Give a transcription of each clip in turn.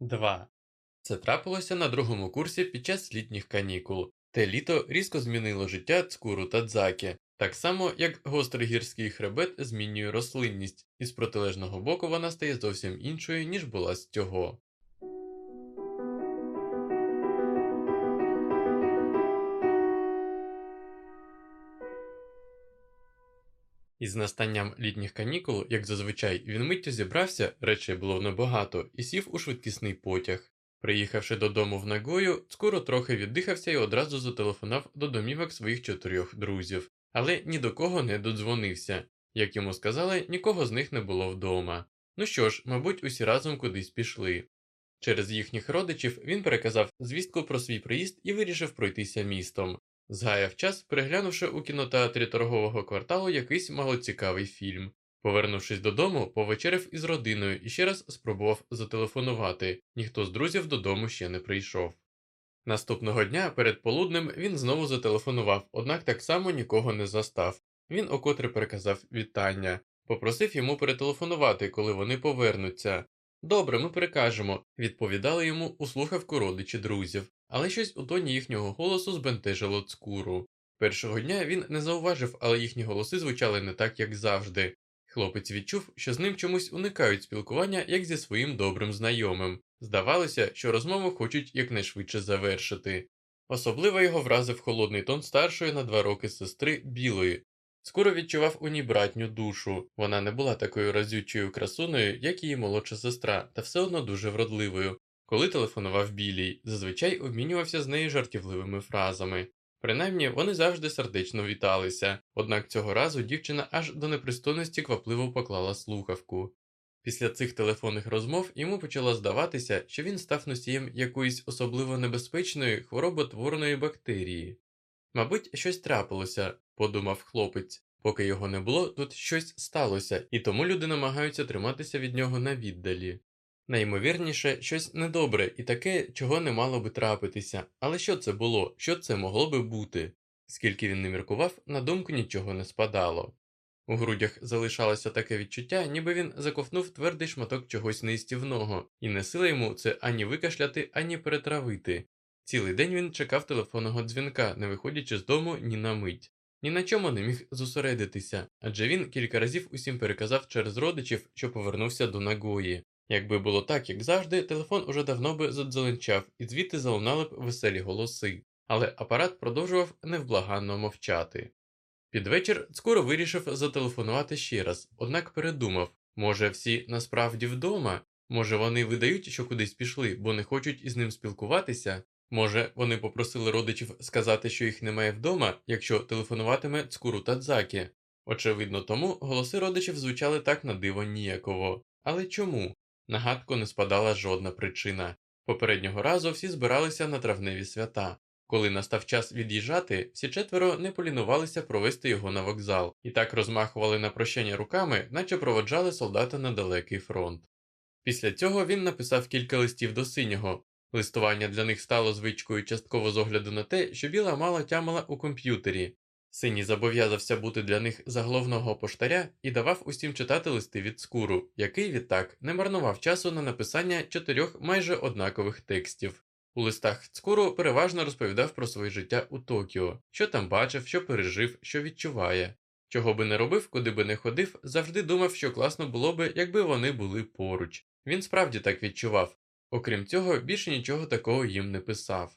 2. Це трапилося на другому курсі під час літніх канікул. Те літо різко змінило життя Цкуру та Дзакі, так само як гострий гірський хребет змінює рослинність, і з протилежного боку вона стає зовсім іншою, ніж була з цього. Із настанням літніх канікул, як зазвичай, він миттю зібрався, речей було небагато, і сів у швидкісний потяг. Приїхавши додому в Нагою, скоро трохи віддихався і одразу зателефонував до домівок своїх чотирьох друзів, але ні до кого не додзвонився. Як йому сказали, нікого з них не було вдома. Ну що ж, мабуть, усі разом кудись пішли. Через їхніх родичів він переказав звістку про свій приїзд і вирішив пройтися містом. Згаяв час, переглянувши у кінотеатрі торгового кварталу якийсь малоцікавий фільм. Повернувшись додому, повечеряв із родиною і ще раз спробував зателефонувати, ніхто з друзів додому ще не прийшов. Наступного дня перед полуднем він знову зателефонував, однак так само нікого не застав. Він окотре переказав вітання, попросив йому перетелефонувати, коли вони повернуться. Добре, ми перекажемо, відповідали йому у слухавку родичі друзів, але щось у тоні їхнього голосу збентежило цкуру. Першого дня він не зауважив, але їхні голоси звучали не так, як завжди. Хлопець відчув, що з ним чомусь уникають спілкування, як зі своїм добрим знайомим. Здавалося, що розмову хочуть якнайшвидше завершити. Особливо його вразив холодний тон старшої на два роки сестри білої. Скоро відчував у ній братню душу. Вона не була такою разючою красуною, як її молодша сестра, та все одно дуже вродливою. Коли телефонував білій, зазвичай обмінювався з нею жартівливими фразами. Принаймні вони завжди сердечно віталися, однак цього разу дівчина аж до непристойності квапливо поклала слухавку. Після цих телефонних розмов йому почало здаватися, що він став носієм якоїсь особливо небезпечної хвороботворної бактерії. Мабуть, щось трапилося, подумав хлопець, поки його не було, тут щось сталося, і тому люди намагаються триматися від нього на віддалі. Найімовірніше, щось недобре і таке, чого не мало би трапитися, але що це було, що це могло би бути? Скільки він не міркував, на думку нічого не спадало. У грудях залишалося таке відчуття, ніби він заковнув твердий шматок чогось неїстівного, і не сила йому це ані викашляти, ані перетравити. Цілий день він чекав телефонного дзвінка, не виходячи з дому ні на мить. Ні на чому не міг зосередитися, адже він кілька разів усім переказав через родичів, що повернувся до Нагої. Якби було так, як завжди, телефон уже давно би задзеленчав, і звідти залунали б веселі голоси, але апарат продовжував невблаганно мовчати. Під вечір скоро вирішив зателефонувати ще раз, однак передумав може, всі насправді вдома, може, вони видають, що кудись пішли, бо не хочуть із ним спілкуватися, може, вони попросили родичів сказати, що їх немає вдома, якщо телефонуватиме цкуру Тадзакі. Очевидно, тому голоси родичів звучали так на диво ніяково. Але чому? Нагадку не спадала жодна причина. Попереднього разу всі збиралися на травневі свята. Коли настав час від'їжджати, всі четверо не полінувалися провести його на вокзал і так розмахували на прощання руками, наче проводжали солдата на далекий фронт. Після цього він написав кілька листів до синього. Листування для них стало звичкою частково з огляду на те, що біла мало тямила у комп'ютері, Синій зобов'язався бути для них за головного поштаря і давав усім читати листи від скуру, який відтак не марнував часу на написання чотирьох майже однакових текстів. У листах Цкуру переважно розповідав про своє життя у Токіо, що там бачив, що пережив, що відчуває. Чого би не робив, куди би не ходив, завжди думав, що класно було би, якби вони були поруч. Він справді так відчував. Окрім цього, більше нічого такого їм не писав.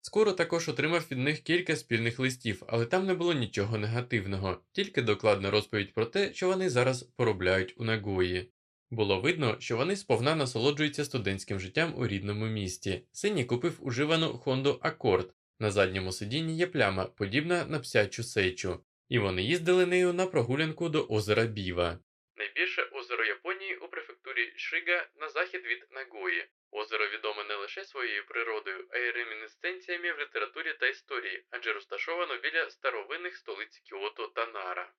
Скоро також отримав від них кілька спільних листів, але там не було нічого негативного, тільки докладна розповідь про те, що вони зараз поробляють у Нагої. Було видно, що вони сповна насолоджуються студентським життям у рідному місті. Синій купив уживану Honda Accord. На задньому сидінні є пляма, подібна на псячу сечу, і вони їздили нею на прогулянку до озера Біва. Найбільше озеро Японії у префектурі Шига на захід від Нагої. Озеро відоме не лише своєю природою, а й ремінесценціями в літературі та історії, адже розташовано біля старовинних столиць Кіото та Нара.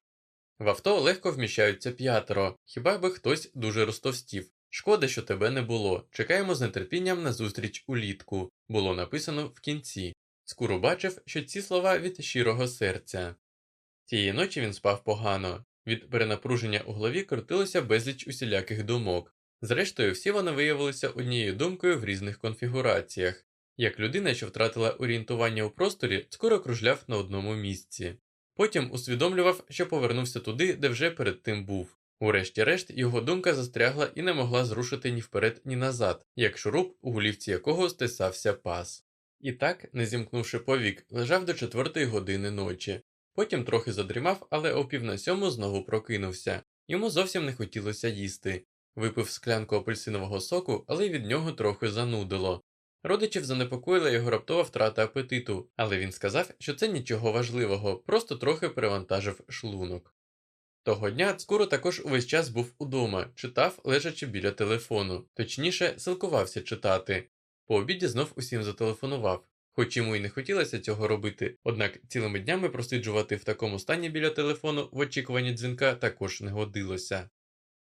В авто легко вміщаються п'ятеро, хіба би хтось дуже розтовстів. Шкода, що тебе не було. Чекаємо з нетерпінням на зустріч улітку, було написано в кінці. Скоро бачив, що ці слова від щирого серця. Тієї ночі він спав погано. Від перенапруження у голові крутилося безліч усіляких думок. Зрештою, всі вони виявилися однією думкою в різних конфігураціях. Як людина, що втратила орієнтування у просторі, скоро кружляв на одному місці. Потім усвідомлював, що повернувся туди, де вже перед тим був. Урешті-решт, його думка застрягла і не могла зрушити ні вперед, ні назад, як шуруп, у голівці якого стисався пас. І так, не зімкнувши повік, лежав до четвертої години ночі. Потім трохи задрімав, але о пів на сьому знову прокинувся. Йому зовсім не хотілося їсти. Випив склянку апельсинового соку, але від нього трохи занудило. Родичів занепокоїла його раптова втрата апетиту, але він сказав, що це нічого важливого, просто трохи перевантажив шлунок. Того дня Цкуро також увесь час був удома, читав, лежачи біля телефону, точніше, силкувався читати. По обіді знов усім зателефонував, хоч йому й не хотілося цього робити, однак цілими днями просиджувати в такому стані біля телефону в очікуванні дзвінка також не годилося.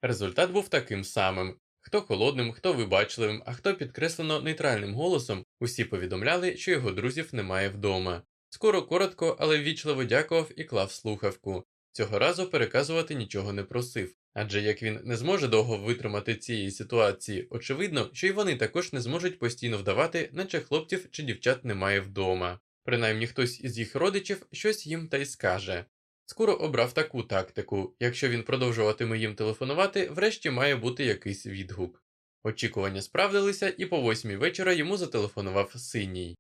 Результат був таким самим. Хто холодним, хто вибачливим, а хто підкреслено нейтральним голосом, усі повідомляли, що його друзів немає вдома. Скоро коротко, але ввічливо дякував і клав слухавку. Цього разу переказувати нічого не просив, адже як він не зможе довго витримати цієї ситуації, очевидно, що й вони також не зможуть постійно вдавати, наче хлопців чи дівчат немає вдома. Принаймні хтось із їх родичів щось їм та й скаже. Скоро обрав таку тактику якщо він продовжуватиме їм телефонувати, врешті має бути якийсь відгук. Очікування справдилися, і по восьмій вечора йому зателефонував синій.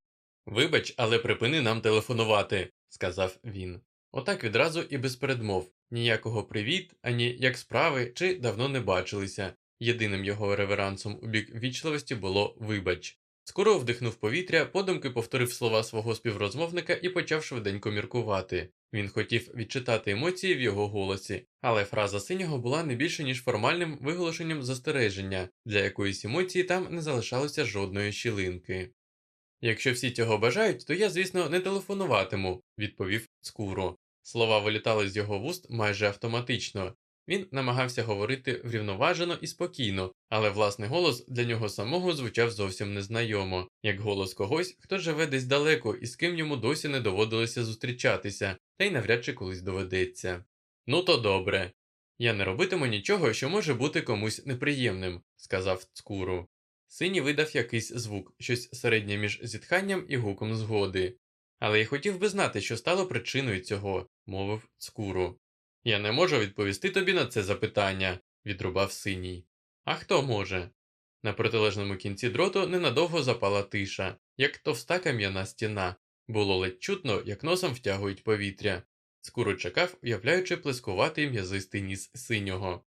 Вибач, але припини нам телефонувати, сказав він. Отак відразу і без передмов ніякого привіт, ані як справи, чи давно не бачилися. Єдиним його реверансом у бік вічливості було вибач. Скоро вдихнув повітря, подумки повторив слова свого співрозмовника і почав швиденько міркувати. Він хотів відчитати емоції в його голосі, але фраза синього була не більше ніж формальним виголошенням застереження, для якоїсь емоції там не залишалося жодної щілинки. Якщо всі цього бажають, то я, звісно, не телефонуватиму, відповів Цкуро. Слова вилітали з його вуст майже автоматично. Він намагався говорити врівноважено і спокійно, але власний голос для нього самого звучав зовсім незнайомо, як голос когось, хто живе десь далеко і з ким йому досі не доводилося зустрічатися, та й навряд чи колись доведеться. Ну то добре. Я не робитиму нічого, що може бути комусь неприємним, сказав Цкуру. Синій видав якийсь звук, щось середнє між зітханням і гуком згоди. Але я хотів би знати, що стало причиною цього, мовив Цкуру. Я не можу відповісти тобі на це запитання, відрубав синій. А хто може? На протилежному кінці дроту ненадовго запала тиша, як товста кам'яна стіна. Було ледь чутно, як носом втягують повітря. Скуро чекав, уявляючи плескуватий м'язистий ніс синього.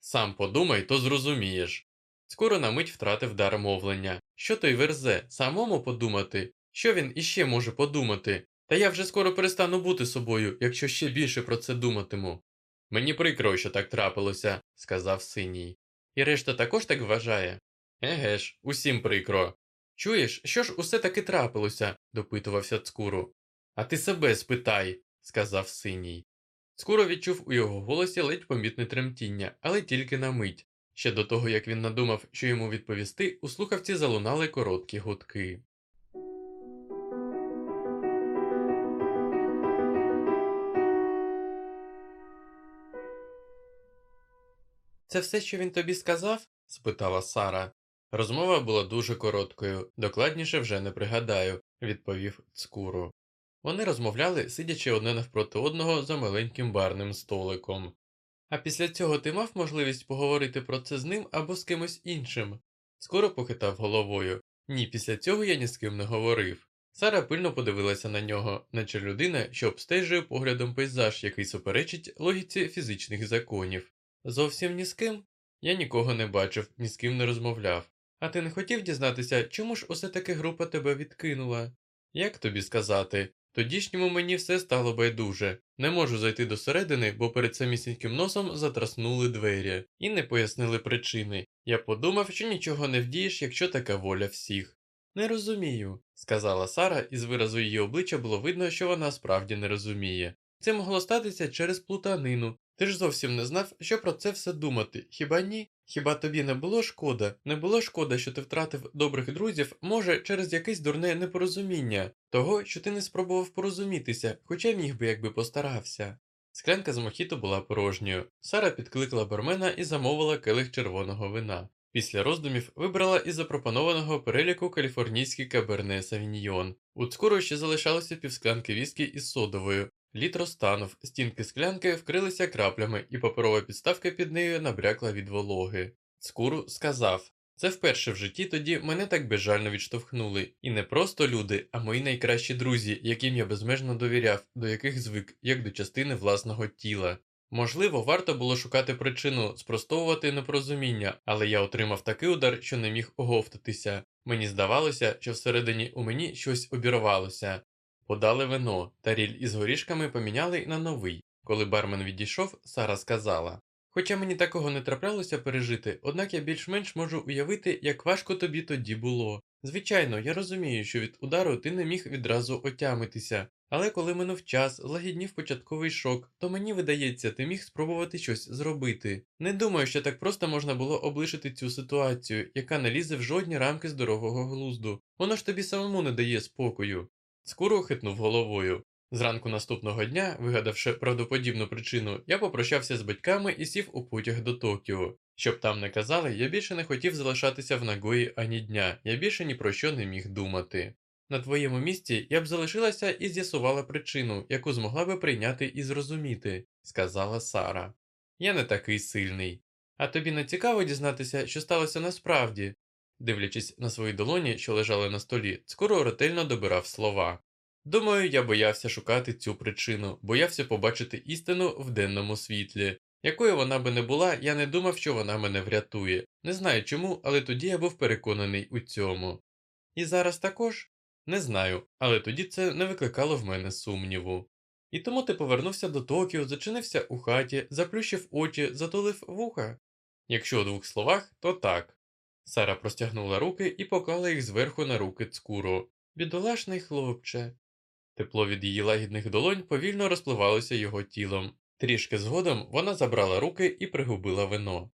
Сам подумай, то зрозумієш. Скоро на мить втратив дар мовлення. Що той верзе, самому подумати? Що він іще може подумати? Та я вже скоро перестану бути собою, якщо ще більше про це думатиму. Мені прикро, що так трапилося, сказав синій. І решта також так вважає. Еге ж, усім прикро. Чуєш, що ж усе таки трапилося? допитувався Цкуру. А ти себе спитай, сказав синій. Скоро відчув у його голосі ледь помітне тремтіння, але тільки на мить. Ще до того, як він надумав, що йому відповісти, у слухавці залунали короткі гудки. Це все, що він тобі сказав? спитала Сара. Розмова була дуже короткою, докладніше вже не пригадаю, відповів Цкуру. Вони розмовляли, сидячи одне навпроти одного за маленьким барним столиком. А після цього ти мав можливість поговорити про це з ним або з кимось іншим? Скоро похитав головою. Ні, після цього я ні з ким не говорив. Сара пильно подивилася на нього, наче людина, що обстежує поглядом пейзаж, який суперечить логіці фізичних законів. Зовсім ні з ким? Я нікого не бачив, ні з ким не розмовляв. А ти не хотів дізнатися, чому ж усе таки група тебе відкинула? Як тобі сказати? Тодішньому мені все стало байдуже. Не можу зайти до середини, бо перед самісіньким носом затраснули двері і не пояснили причини. Я подумав, що нічого не вдієш, якщо така воля всіх. Не розумію, сказала Сара, і з виразу її обличчя було видно, що вона справді не розуміє. Це могло статися через плутанину. Ти ж зовсім не знав, що про це все думати, хіба ні? Хіба тобі не було шкода? Не було шкода, що ти втратив добрих друзів, може, через якесь дурне непорозуміння, того, що ти не спробував порозумітися, хоча міг би, якби постарався. Склянка з мохіто була порожньою. Сара підкликала бармена і замовила келих червоного вина. Після роздумів вибрала із запропонованого переліку каліфорнійський каберне Савіньйон. У цкуру ще залишалося півсклянки віскі із содовою. Лід розтанув, стінки склянки вкрилися краплями, і паперова підставка під нею набрякла від вологи. Цкуру сказав це вперше в житті тоді мене так безжально відштовхнули. І не просто люди, а мої найкращі друзі, яким я безмежно довіряв, до яких звик, як до частини власного тіла. Можливо, варто було шукати причину, спростовувати непорозуміння, але я отримав такий удар, що не міг оговтатися. Мені здавалося, що всередині у мені щось обірвалося. Подали вино, таріль із горішками поміняли на новий. Коли бармен відійшов, Сара сказала Хоча мені такого не траплялося пережити, однак я більш-менш можу уявити, як важко тобі тоді було. Звичайно, я розумію, що від удару ти не міг відразу отямитися, але коли минув час, злагіднів початковий шок, то мені видається, ти міг спробувати щось зробити. Не думаю, що так просто можна було облишити цю ситуацію, яка не лізе в жодні рамки здорового глузду. Воно ж тобі самому не дає спокою. Скоро хитнув головою. Зранку наступного дня, вигадавши правдоподібну причину, я попрощався з батьками і сів у потяг до Токіо. Щоб там не казали, я більше не хотів залишатися в Нагої ані дня, я більше ні про що не міг думати. На твоєму місці я б залишилася і з'ясувала причину, яку змогла би прийняти і зрозуміти, сказала Сара. Я не такий сильний. А тобі не цікаво дізнатися, що сталося насправді? Дивлячись на свої долоні, що лежали на столі, скоро ретельно добирав слова. Думаю, я боявся шукати цю причину, боявся побачити істину в денному світлі. Якою вона би не була, я не думав, що вона мене врятує. Не знаю чому, але тоді я був переконаний у цьому. І зараз також не знаю, але тоді це не викликало в мене сумніву. І тому ти повернувся до Токіо, зачинився у хаті, заплющив очі, затулив вуха. Якщо у двох словах, то так. Сара простягнула руки і поклала їх зверху на руки цкуру. Бідолашний хлопче. Тепло від її лагідних долонь повільно розпливалося його тілом. Трішки згодом вона забрала руки і пригубила вино.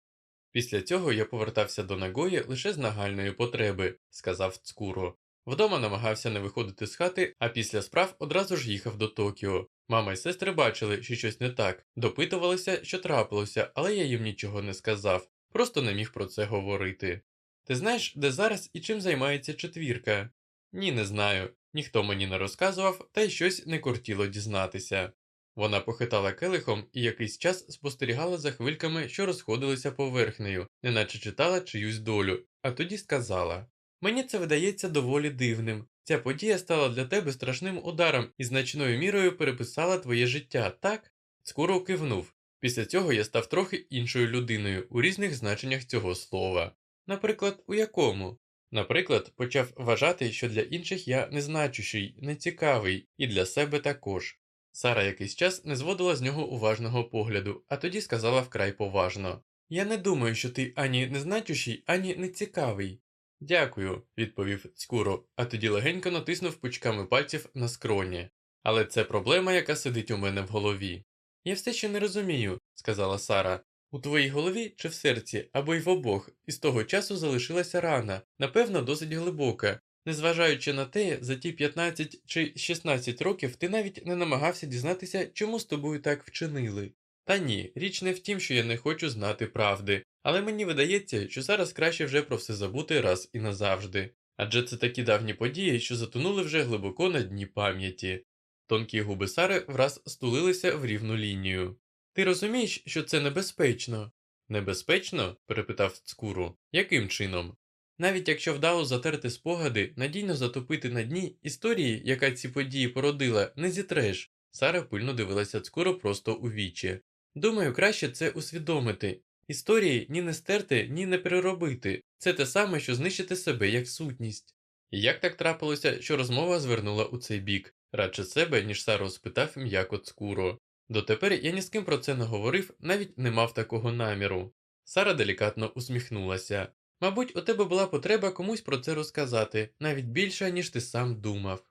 Після цього я повертався до Нагої лише з нагальної потреби, сказав Цкуро. Вдома намагався не виходити з хати, а після справ одразу ж їхав до Токіо. Мама і сестри бачили, що щось не так, допитувалися, що трапилося, але я їм нічого не сказав, просто не міг про це говорити. Ти знаєш, де зараз і чим займається четвірка? Ні, не знаю. Ніхто мені не розказував, та й щось не кортіло дізнатися. Вона похитала келихом і якийсь час спостерігала за хвильками, що розходилися поверхнею, неначе читала чиюсь долю, а тоді сказала Мені це видається доволі дивним. Ця подія стала для тебе страшним ударом і значною мірою переписала твоє життя, так? Скоро кивнув. Після цього я став трохи іншою людиною у різних значеннях цього слова. Наприклад, у якому? Наприклад, почав вважати, що для інших я незначущий, нецікавий, і для себе також. Сара якийсь час не зводила з нього уважного погляду, а тоді сказала вкрай поважно Я не думаю, що ти ані незначущий, ані нецікавий. Дякую, відповів Цькуро, а тоді легенько натиснув пучками пальців на скроні. Але це проблема, яка сидить у мене в голові. Я все ще не розумію, сказала Сара. У твоїй голові чи в серці, або й в обох, і з того часу залишилася рана, напевно, досить глибока. Незважаючи на те, за ті 15 чи 16 років ти навіть не намагався дізнатися, чому з тобою так вчинили. Та ні, річ не в тім, що я не хочу знати правди, але мені видається, що зараз краще вже про все забути раз і назавжди. Адже це такі давні події, що затонули вже глибоко на дні пам'яті. Тонкі губи Сари враз стулилися в рівну лінію. Ти розумієш, що це небезпечно? Небезпечно? перепитав цкуру. Яким чином? Навіть якщо вдало затерти спогади, надійно затопити на дні історії, яка ці події породила, не зітреш. Сара пильно дивилася цкуру просто у вічі. Думаю, краще це усвідомити. Історії ні не стерти, ні не переробити. Це те саме, що знищити себе як сутність. І як так трапилося, що розмова звернула у цей бік, радше себе, ніж Сару спитав м'яко цкуро. Дотепер я ні з ким про це не говорив, навіть не мав такого наміру. Сара делікатно усміхнулася. Мабуть, у тебе була потреба комусь про це розказати, навіть більше, ніж ти сам думав.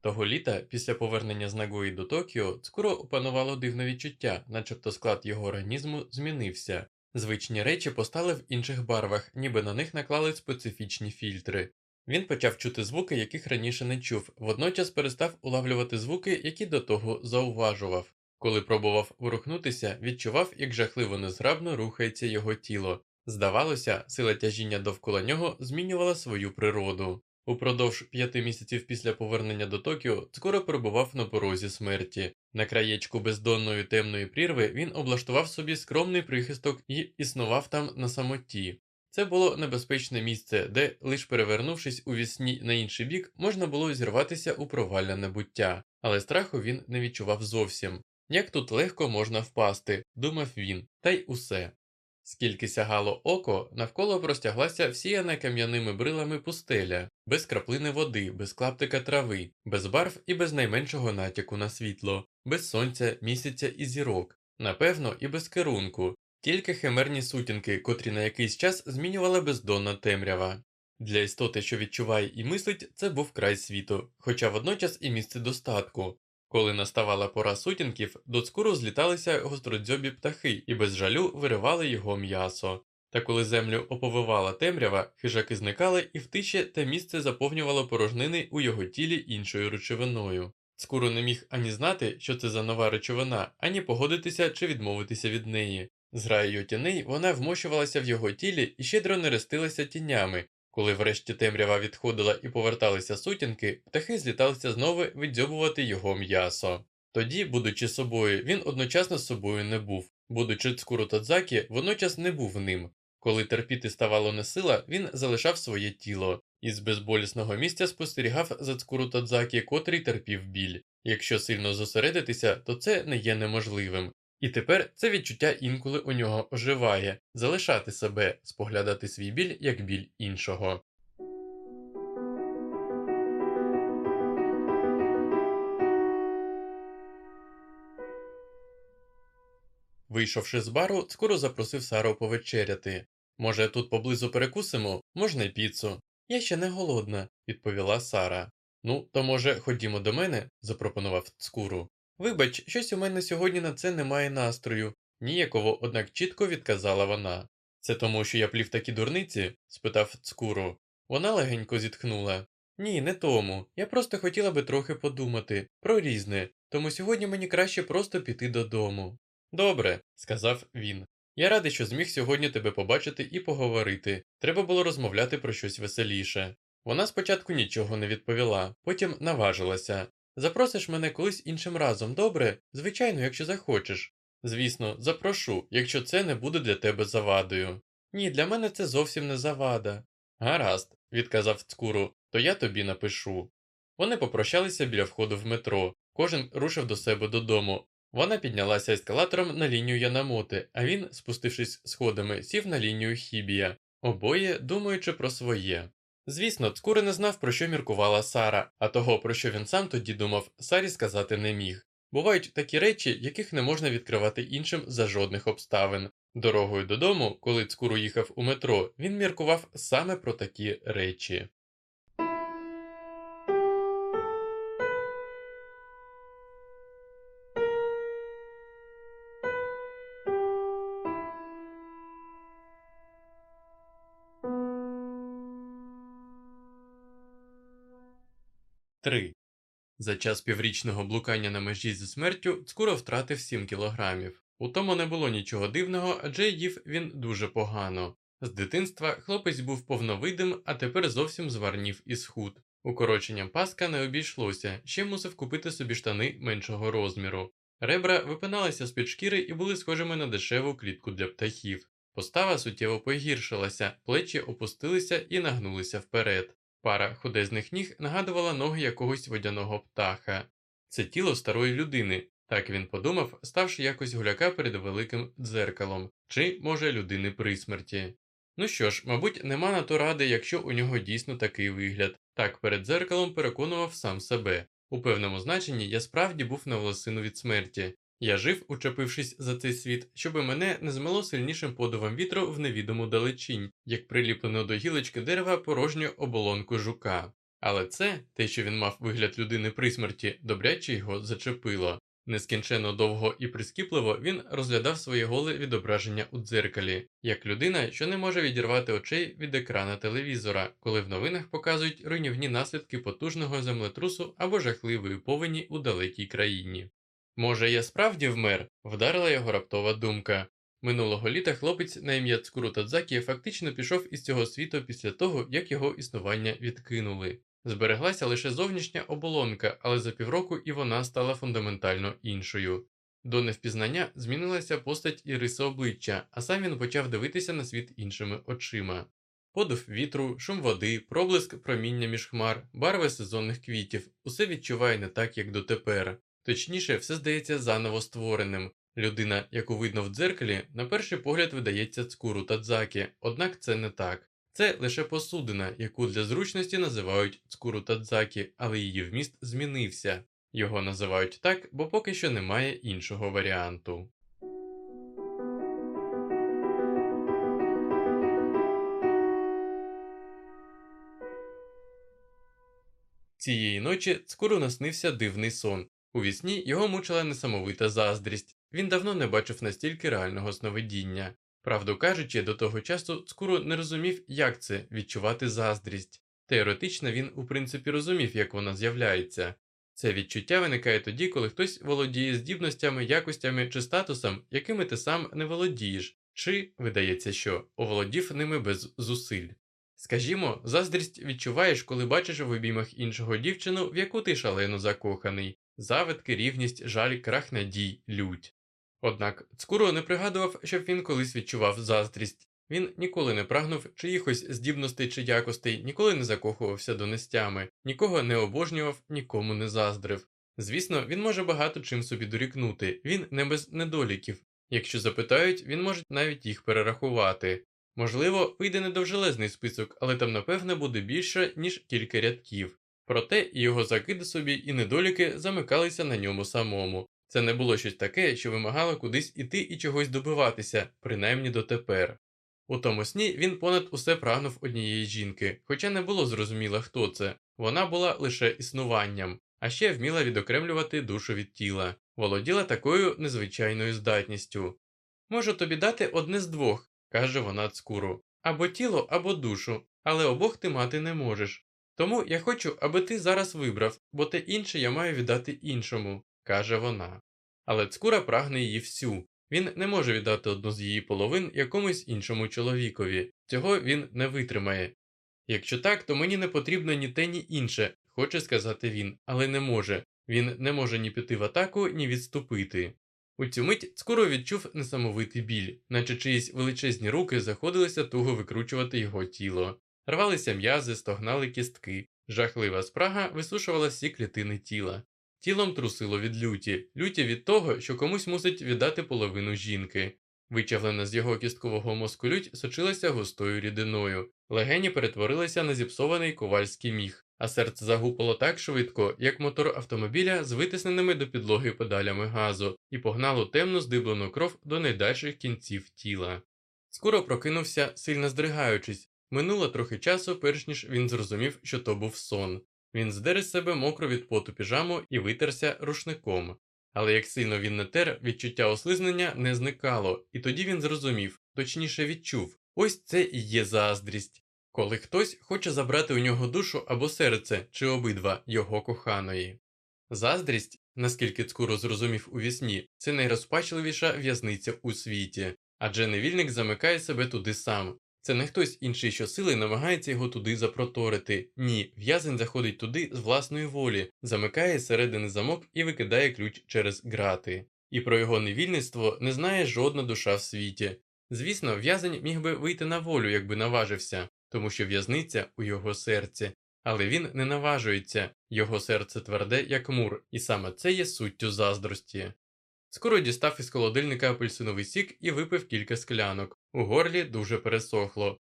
Того літа, після повернення з Нагої до Токіо, скоро опанувало дивне відчуття, начебто склад його організму змінився. Звичні речі постали в інших барвах, ніби на них наклали специфічні фільтри. Він почав чути звуки, яких раніше не чув, водночас перестав улавлювати звуки, які до того зауважував. Коли пробував ворухнутися, відчував, як жахливо незграбно рухається його тіло. Здавалося, сила тяжіння довкола нього змінювала свою природу. Упродовж п'яти місяців після повернення до Токіо скоро перебував на порозі смерті. На краєчку бездонної темної прірви він облаштував собі скромний прихисток і існував там на самоті. Це було небезпечне місце, де, лиш перевернувшись у вісні на інший бік, можна було зірватися у провальне небуття, але страху він не відчував зовсім. Як тут легко можна впасти, думав він, та й усе. Скільки сягало око, навколо простяглася всіяна кам'яними брилами пустеля, без краплини води, без клаптика трави, без барв і без найменшого натяку на світло, без сонця, місяця і зірок, напевно, і без керунку, тільки химерні сутінки, котрі на якийсь час змінювала бездонна темрява. Для істоти, що відчуває і мислить, це був край світу, хоча водночас і місце достатку. Коли наставала пора сутінків, до цкуру зліталися гостродзьобі птахи і без жалю виривали його м'ясо. Та коли землю оповивала темрява, хижаки зникали і в тиші те місце заповнювало порожнини у його тілі іншою речовиною. Цкуру не міг ані знати, що це за нова речовина, ані погодитися чи відмовитися від неї. Зграєю тіней вона вмощувалася в його тілі і щедро нерестилася тінями, коли врешті темрява відходила і поверталися сутінки, птахи зліталися знову віддзьобувати його м'ясо. Тоді, будучи собою, він одночасно з собою не був, будучи цкуру Тадзакі, водночас не був ним. Коли терпіти ставало несила, він залишав своє тіло, і з безболісного місця спостерігав за цкуру Тадзакі, котрий терпів біль. Якщо сильно зосередитися, то це не є неможливим. І тепер це відчуття інколи у нього оживає залишати себе, споглядати свій біль як біль іншого. Вийшовши з бару, скоро запросив Сару повечеряти. Може, тут поблизу перекусимо, можна й піцу. Я ще не голодна, відповіла Сара. Ну, то, може, ходімо до мене, запропонував цкуру. Вибач, щось у мене сьогодні на це немає настрою, ніяково, однак чітко відказала вона. Це тому, що я плів такі дурниці? спитав цкуру. Вона легенько зітхнула. Ні, не тому. Я просто хотіла би трохи подумати про різне, тому сьогодні мені краще просто піти додому. Добре, сказав він. Я радий, що зміг сьогодні тебе побачити і поговорити. Треба було розмовляти про щось веселіше. Вона спочатку нічого не відповіла, потім наважилася. Запросиш мене колись іншим разом, добре? Звичайно, якщо захочеш. Звісно, запрошу, якщо це не буде для тебе завадою. Ні, для мене це зовсім не завада. Гаразд, відказав цкуру, то я тобі напишу. Вони попрощалися біля входу в метро, кожен рушив до себе додому. Вона піднялася ескалатором на лінію Янамоти, а він, спустившись сходами, сів на лінію Хібія, обоє думаючи про своє. Звісно, Цкури не знав, про що міркувала Сара, а того, про що він сам тоді думав, Сарі сказати не міг. Бувають такі речі, яких не можна відкривати іншим за жодних обставин. Дорогою додому, коли Цкуру їхав у метро, він міркував саме про такі речі. За час піврічного блукання на межі зі смертю Цкуро втратив 7 кілограмів. У тому не було нічого дивного, адже їв він дуже погано. З дитинства хлопець був повновидим, а тепер зовсім зварнів і схуд. Укороченням паска не обійшлося, ще мусив купити собі штани меншого розміру. Ребра випиналися з під шкіри і були схожими на дешеву клітку для птахів. Постава суттєво погіршилася, плечі опустилися і нагнулися вперед. Пара худезних ніг нагадувала ноги якогось водяного птаха. Це тіло старої людини, так він подумав, ставши якось гуляка перед великим дзеркалом, чи, може, людини при смерті. Ну що ж, мабуть, нема на то ради, якщо у нього дійсно такий вигляд, так перед дзеркалом переконував сам себе. У певному значенні я справді був на волосину від смерті. Я жив, учепившись за цей світ, щоби мене не змило сильнішим подувом вітру в невідому далечінь, як приліплено до гілочки дерева порожню оболонку жука. Але це, те, що він мав вигляд людини при смерті, добряче його зачепило. Нескінченно довго і прискіпливо він розглядав своє голе відображення у дзеркалі, як людина, що не може відірвати очей від екрана телевізора, коли в новинах показують руйнівні наслідки потужного землетрусу або жахливої повені у далекій країні. Може, я справді вмер? вдарила його раптова думка. Минулого літа хлопець на ім'я Цкуру Тадзакі фактично пішов із цього світу після того, як його існування відкинули. Збереглася лише зовнішня оболонка, але за півроку і вона стала фундаментально іншою. До невпізнання змінилася постать і риса обличчя, а сам він почав дивитися на світ іншими очима. Подув вітру, шум води, проблиск проміння між хмар, барви сезонних квітів усе відчуває не так, як дотепер. Точніше, все здається заново створеним. Людина, яку видно в дзеркалі, на перший погляд видається цкуру Тадзакі, однак це не так. Це лише посудина, яку для зручності називають цкуру Тадзакі, але її вміст змінився. Його називають так, бо поки що немає іншого варіанту. Цієї ночі Цкуру наснився дивний сон. У вісні його мучила несамовита заздрість. Він давно не бачив настільки реального сновидіння. Правду кажучи, до того часу Цкуру не розумів, як це відчувати заздрість. Теоретично він, у принципі, розумів, як вона з'являється. Це відчуття виникає тоді, коли хтось володіє здібностями, якостями чи статусом, якими ти сам не володієш, чи, видається, що оволодів ними без зусиль. Скажімо, заздрість відчуваєш, коли бачиш в обіймах іншого дівчину, в яку ти шалено закоханий, завитки, рівність, жаль, крах надій, лють. Однак Цкуро не пригадував, щоб він колись відчував заздрість. Він ніколи не прагнув чиїхось здібностей чи якостей, ніколи не закохувався донестями, нікого не обожнював, нікому не заздрив. Звісно, він може багато чим собі дорікнути, він не без недоліків. Якщо запитають, він може навіть їх перерахувати. Можливо, вийде недовжелезний список, але там, напевне, буде більше, ніж кілька рядків. Проте його закиди собі і недоліки замикалися на ньому самому. Це не було щось таке, що вимагало кудись іти і чогось добиватися, принаймні дотепер. У тому сні він понад усе прагнув однієї жінки, хоча не було зрозуміло, хто це, вона була лише існуванням, а ще вміла відокремлювати душу від тіла, володіла такою незвичайною здатністю. Можу тобі дати одне з двох, каже вона цкуру, або тіло, або душу, але обох ти мати не можеш. Тому я хочу, аби ти зараз вибрав, бо те інше я маю віддати іншому каже вона. Але цкура прагне її всю. Він не може віддати одну з її половин якомусь іншому чоловікові, цього він не витримає. Якщо так, то мені не потрібно ні те, ні інше, хоче сказати він, але не може. Він не може ні піти в атаку, ні відступити. У цю мить Цкуро відчув несамовитий біль, наче чиїсь величезні руки заходилися туго викручувати його тіло, рвалися м'язи, стогнали кістки, жахлива спрага висушувала всі клітини тіла. Тілом трусило від люті, люті від того, що комусь мусить віддати половину жінки. Вичавлена з його кісткового мозку лють сочилася густою рідиною, легені перетворилися на зіпсований ковальський міг, а серце загупало так швидко, як мотор автомобіля з витисненими до підлоги педалями газу, і погнало темну здиблену кров до найдальших кінців тіла. Скоро прокинувся, сильно здригаючись, минуло трохи часу, перш ніж він зрозумів, що то був сон. Він здер із себе мокру від поту піжаму і витерся рушником. Але як сильно він не тер, відчуття ослизнення не зникало, і тоді він зрозумів, точніше відчув ось це і є заздрість, коли хтось хоче забрати у нього душу або серце, чи обидва його коханої. Заздрість, наскільки Цкуро зрозумів у вісні, це найрозпачливіша в'язниця у світі, адже невільник замикає себе туди сам, це не хтось інший щосили намагається його туди запроторити. Ні, в'язень заходить туди з власної волі, замикає середини замок і викидає ключ через грати. І про його невільництво не знає жодна душа в світі. Звісно, в'язень міг би вийти на волю, якби наважився, тому що в'язниця у його серці. Але він не наважується, його серце тверде, як мур, і саме це є суттю заздрості. Скоро дістав із холодильника апельсиновий сік і випив кілька склянок. У горлі дуже пересохло.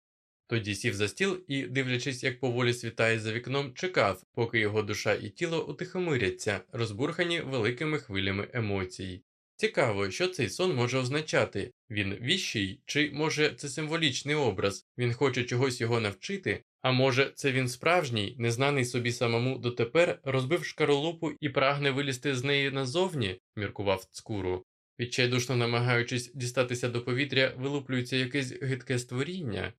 Тоді сів за стіл і, дивлячись, як поволі світає за вікном, чекав, поки його душа і тіло утихомиряться, розбурхані великими хвилями емоцій. Цікаво, що цей сон може означати він віщий, чи, може, це символічний образ, він хоче чогось його навчити, А може, це він справжній, незнаний собі самому дотепер, розбив шкаролупу і прагне вилізти з неї назовні, міркував цкуру. Відчайдушно намагаючись дістатися до повітря, вилуплюється якесь гидке створіння.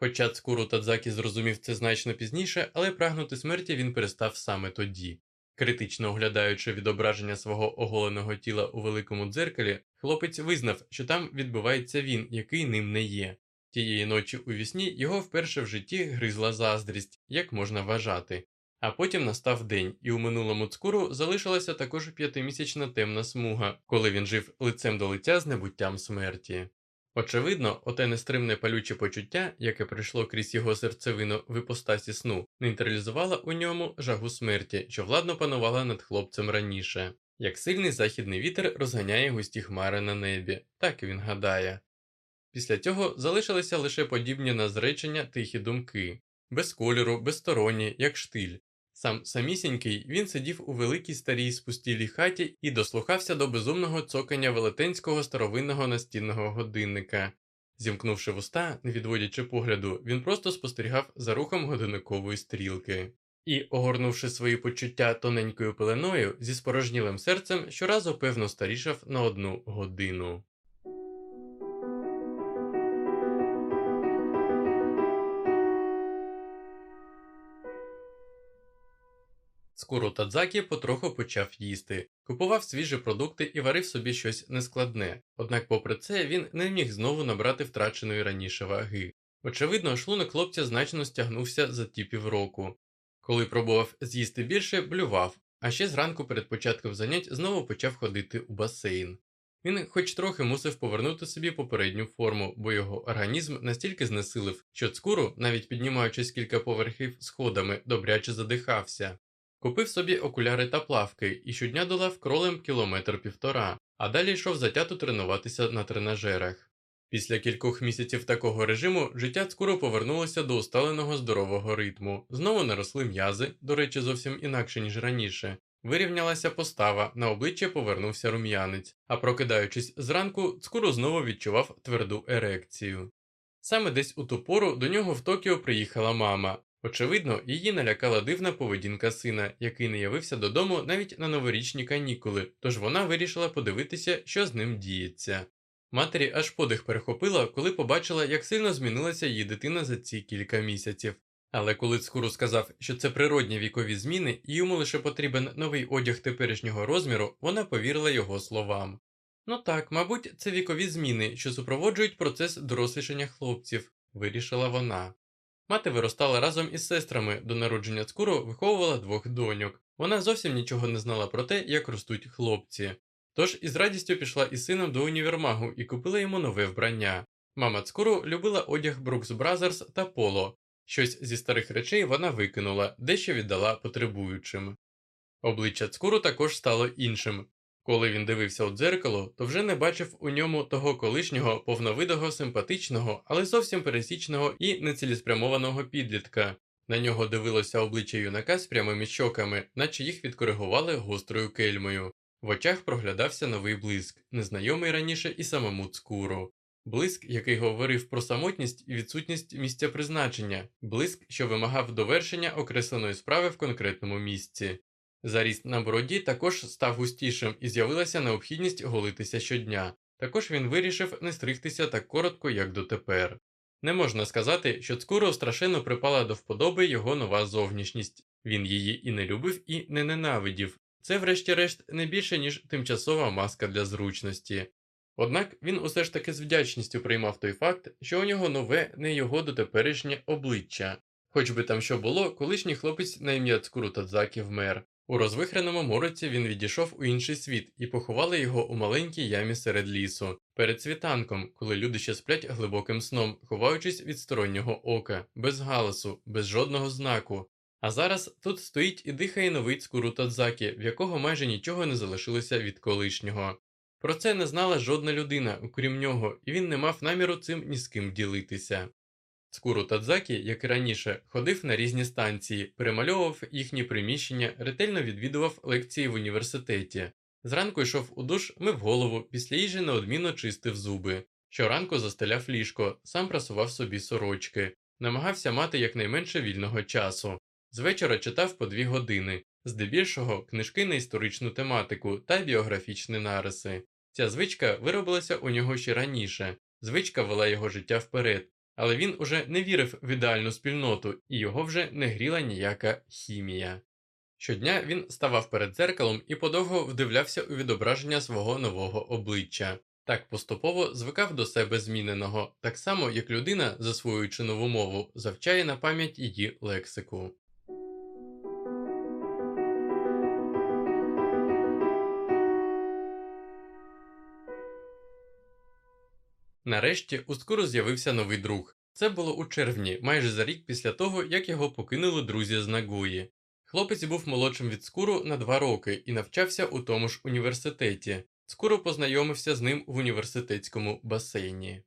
Хоча цкуру Тадзакі зрозумів це значно пізніше, але прагнути смерті він перестав саме тоді. Критично оглядаючи відображення свого оголеного тіла у великому дзеркалі, хлопець визнав, що там відбувається він, який ним не є. Тієї ночі у вісні його вперше в житті гризла заздрість, як можна вважати. А потім настав день, і у минулому цкуру залишилася також п'ятимісячна темна смуга, коли він жив лицем до лиця з небуттям смерті. Очевидно, оте нестримне палюче почуття, яке прийшло крізь його серцевину в іпостасі сну, нейтралізувало у ньому жагу смерті, що владно панувала над хлопцем раніше. Як сильний західний вітер розганяє густі хмари на небі, так він гадає. Після цього залишилися лише подібні на зречення тихі думки, без кольору, безсторонні, як штиль. Сам самісінький він сидів у великій старій спустілій хаті і дослухався до безумного цокання велетенського старовинного настінного годинника. Зімкнувши вуста, не відводячи погляду, він просто спостерігав за рухом годинникової стрілки. І, огорнувши свої почуття тоненькою пеленою, зі спорожнілим серцем щоразу певно старішав на одну годину. Скоро Тадзакі потроху почав їсти, купував свіжі продукти і варив собі щось нескладне, однак, попри це, він не міг знову набрати втраченої раніше ваги. Очевидно, шлунок хлопця значно стягнувся за ті півроку. Коли пробував з'їсти більше, блював, а ще зранку перед початком занять знову почав ходити у басейн. Він хоч трохи мусив повернути собі попередню форму, бо його організм настільки знесилив, що цкуру, навіть піднімаючись кілька поверхів сходами, добряче задихався. Купив собі окуляри та плавки і щодня долав кролем кілометр півтора, а далі йшов затято тренуватися на тренажерах. Після кількох місяців такого режиму життя скоро повернулося до усталеного здорового ритму, знову наросли м'язи, до речі, зовсім інакше, ніж раніше. Вирівнялася постава, на обличчя повернувся рум'янець, а прокидаючись зранку, цкуру знову відчував тверду ерекцію. Саме десь у ту пору до нього в Токіо приїхала мама, Очевидно, її налякала дивна поведінка сина, який не явився додому навіть на новорічні канікули, тож вона вирішила подивитися, що з ним діється. Матері аж подих перехопила, коли побачила, як сильно змінилася її дитина за ці кілька місяців. Але коли Цкуру сказав, що це природні вікові зміни і йому лише потрібен новий одяг теперішнього розміру, вона повірила його словам. Ну так, мабуть, це вікові зміни, що супроводжують процес дорослішання хлопців, вирішила вона. Мати виростала разом із сестрами до народження цкуру виховувала двох доньок. Вона зовсім нічого не знала про те, як ростуть хлопці. Тож із радістю пішла із сином до універмагу і купила йому нове вбрання. Мама цкуру любила одяг Brooks Brothers та поло. Щось зі старих речей вона викинула, дещо віддала потребуючим. Обличчя цкуру також стало іншим. Коли він дивився у дзеркало, то вже не бачив у ньому того колишнього повновидого, симпатичного, але зовсім пересічного і нецілеспрямованого підлітка. На нього дивилося обличчя юнака з прямими щоками, наче їх відкоригували гострою кельмою. В очах проглядався новий блиск, незнайомий раніше і самому цкуру. Блиск, який говорив про самотність і відсутність місця призначення, блиск, що вимагав довершення окресленої справи в конкретному місці. Заріст на бороді також став густішим і з'явилася необхідність голитися щодня. Також він вирішив не стригтися так коротко, як дотепер. Не можна сказати, що цкуро страшенно припала до вподоби його нова зовнішність, він її і не любив, і не ненавидів. Це, врешті-решт, не більше, ніж тимчасова маска для зручності. Однак він усе ж таки з вдячністю приймав той факт, що у нього нове, не його дотеперішнє обличчя. Хоч би там що було, колишній хлопець на ім'я Цкуру Тадзакі вмер. У розвихреному мороці він відійшов у інший світ і поховали його у маленькій ямі серед лісу, перед світанком, коли люди ще сплять глибоким сном, ховаючись від стороннього ока, без галасу, без жодного знаку. А зараз тут стоїть і дихає новий цкуру Тадзакі, в якого майже нічого не залишилося від колишнього. Про це не знала жодна людина, окрім нього, і він не мав наміру цим ні з ким ділитися. Цкуру Тадзакі, як і раніше, ходив на різні станції, перемальовував їхні приміщення, ретельно відвідував лекції в університеті. Зранку йшов у душ, мив голову, після їжі неодмінно чистив зуби. Щоранку застеляв ліжко, сам прасував собі сорочки. намагався мати якнайменше вільного часу. З вечора читав по дві години, здебільшого книжки на історичну тематику та біографічні нариси. Ця звичка виробилася у нього ще раніше, звичка вела його життя вперед, але він уже не вірив в ідеальну спільноту і його вже не гріла ніяка хімія. Щодня він ставав перед дзеркалом і подовго вдивлявся у відображення свого нового обличчя. Так поступово звикав до себе зміненого, так само як людина, засвоюючи нову мову, завчає на пам'ять її лексику. Нарешті у скоро з'явився новий друг. Це було у червні, майже за рік після того, як його покинули друзі з Нагої. Хлопець був молодшим від скуру на два роки і навчався у тому ж університеті. Скоро познайомився з ним в університетському басейні.